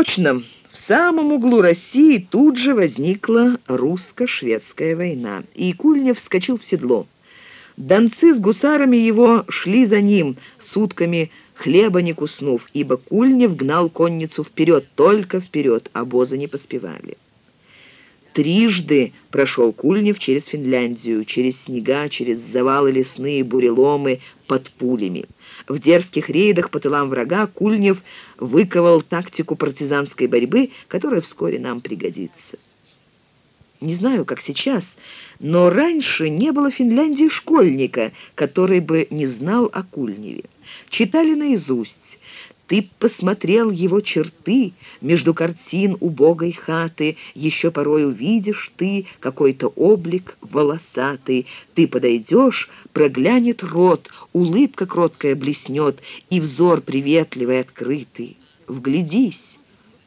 точно, в самом углу России тут же возникла русско-шведская война, и Кульнев вскочил в седло. Донцы с гусарами его шли за ним, сутками хлеба не куснув, ибо Кульнев гнал конницу вперед, только вперед, обозы не поспевали. Трижды прошел Кульнев через Финляндию, через снега, через завалы лесные буреломы под пулями. В дерзких рейдах по тылам врага Кульнев выковал тактику партизанской борьбы, которая вскоре нам пригодится. Не знаю, как сейчас, но раньше не было в Финляндии школьника, который бы не знал о Кульневе. Читали наизусть, ты посмотрел его черты между картин убогой хаты, еще порой увидишь ты какой-то облик волосатый. Ты подойдешь, проглянет рот, улыбка кроткая блеснет, и взор приветливый открытый. Вглядись,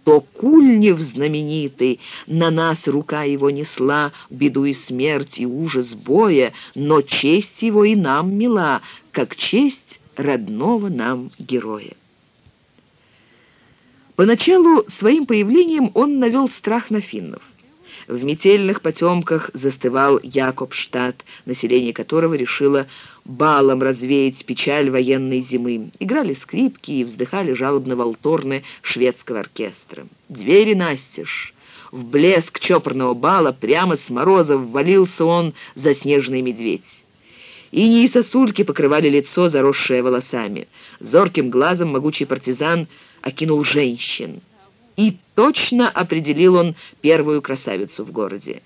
то Кульнев знаменитый, на нас рука его несла, беду и смерть, и ужас боя, но честь его и нам мила, как честь родного нам героя. Поначалу своим появлением он навел страх на финнов. В метельных потемках застывал Якобштадт, население которого решило балом развеять печаль военной зимы. Играли скрипки и вздыхали жалобно волторны шведского оркестра. Двери настежь. В блеск чопорного бала прямо с мороза ввалился он заснеженный медведь. Ини и сосульки покрывали лицо, заросшее волосами. Зорким глазом могучий партизан — окинул женщин. И точно определил он первую красавицу в городе.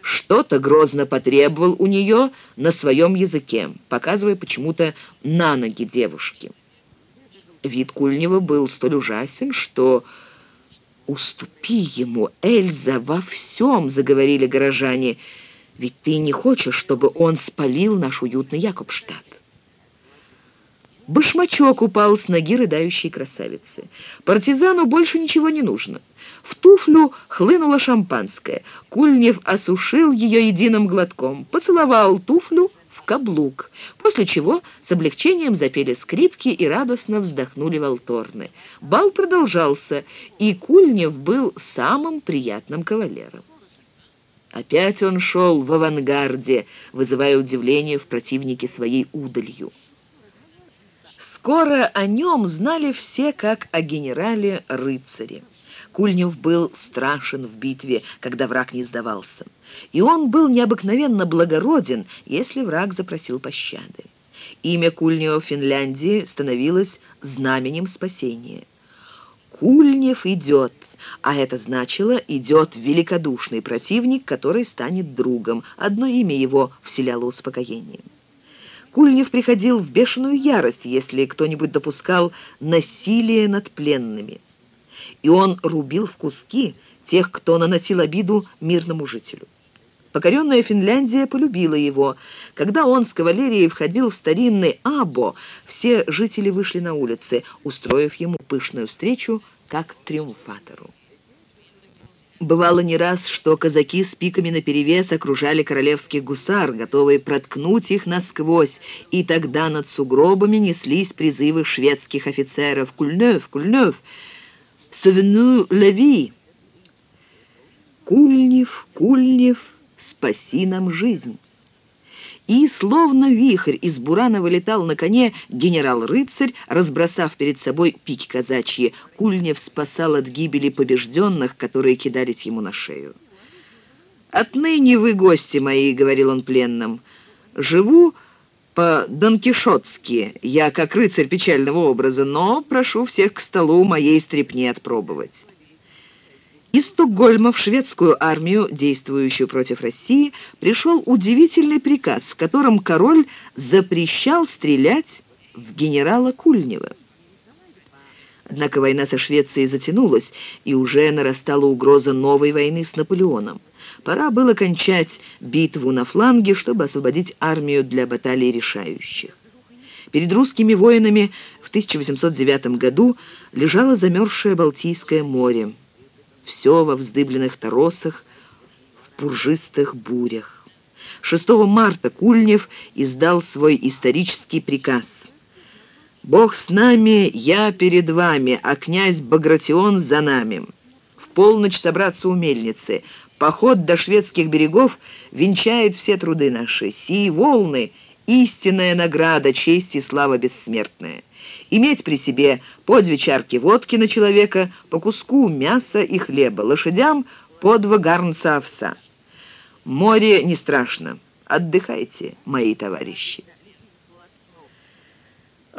Что-то грозно потребовал у нее на своем языке, показывая почему-то на ноги девушки. Вид Кульнева был столь ужасен, что «Уступи ему, Эльза, во всем!» — заговорили горожане. «Ведь ты не хочешь, чтобы он спалил наш уютный Якобштадт». Башмачок упал с ноги рыдающей красавицы. Партизану больше ничего не нужно. В туфлю хлынуло шампанское. Кульнев осушил ее единым глотком, поцеловал туфлю в каблук, после чего с облегчением запели скрипки и радостно вздохнули волторны. Бал продолжался, и Кульнев был самым приятным кавалером. Опять он шел в авангарде, вызывая удивление в противнике своей удалью. Скоро о нем знали все, как о генерале-рыцаре. Кульнев был страшен в битве, когда враг не сдавался. И он был необыкновенно благороден, если враг запросил пощады. Имя Кульнева в Финляндии становилось знаменем спасения. Кульнев идет, а это значило, идет великодушный противник, который станет другом. Одно имя его вселяло успокоение. Кульнев приходил в бешеную ярость, если кто-нибудь допускал насилие над пленными. И он рубил в куски тех, кто наносил обиду мирному жителю. Покоренная Финляндия полюбила его. Когда он с кавалерией входил в старинный Або, все жители вышли на улицы, устроив ему пышную встречу как триумфатору. Бывало не раз, что казаки с пиками наперевес окружали королевских гусар, готовые проткнуть их насквозь, и тогда над сугробами неслись призывы шведских офицеров «Кульнев! Кульнев! Совену леви!» «Кульнев! Кульнев! Спаси нам жизнь!» И, словно вихрь, из бурана вылетал на коне генерал-рыцарь, разбросав перед собой пики казачьи. Кульнев спасал от гибели побежденных, которые кидались ему на шею. «Отныне вы гости мои», — говорил он пленным. «Живу по-донкишотски, я как рыцарь печального образа, но прошу всех к столу моей стрепни отпробовать». Из Стокгольма в шведскую армию, действующую против России, пришел удивительный приказ, в котором король запрещал стрелять в генерала Кульнева. Однако война со Швецией затянулась, и уже нарастала угроза новой войны с Наполеоном. Пора было кончать битву на фланге, чтобы освободить армию для баталий решающих. Перед русскими воинами в 1809 году лежало замерзшее Балтийское море все во вздыбленных торосах, в пуржистых бурях. 6 марта Кульнев издал свой исторический приказ. Бог с нами, я перед вами, а князь Багратион за нами. В полночь собраться у мельницы. Поход до шведских берегов венчает все труды наши. Сии волны — истинная награда, честь и слава бессмертная. Иметь при себе по две чарки водки на человека, по куску мяса и хлеба, лошадям по два гарнца овса. Море не страшно. Отдыхайте, мои товарищи.